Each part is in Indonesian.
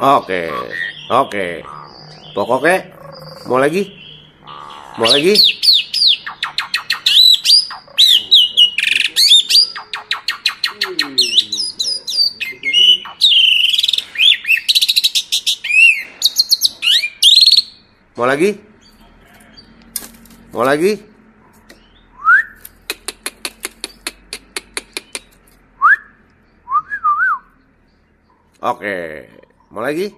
Oke, oke. Pokoknya mau lagi? Mau lagi? Mau lagi? Mau lagi? Oke, mau lagi?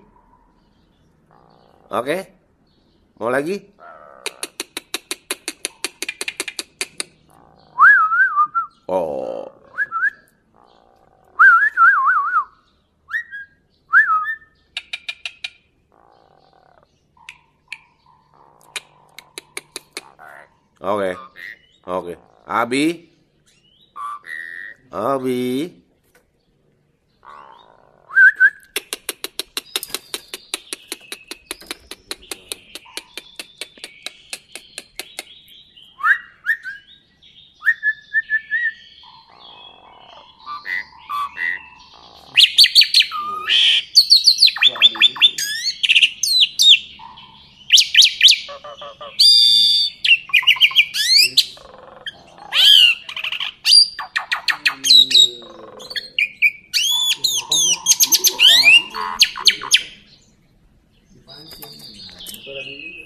Oke, mau lagi? Oh, oke, oke. Abi, Abi. Gracias.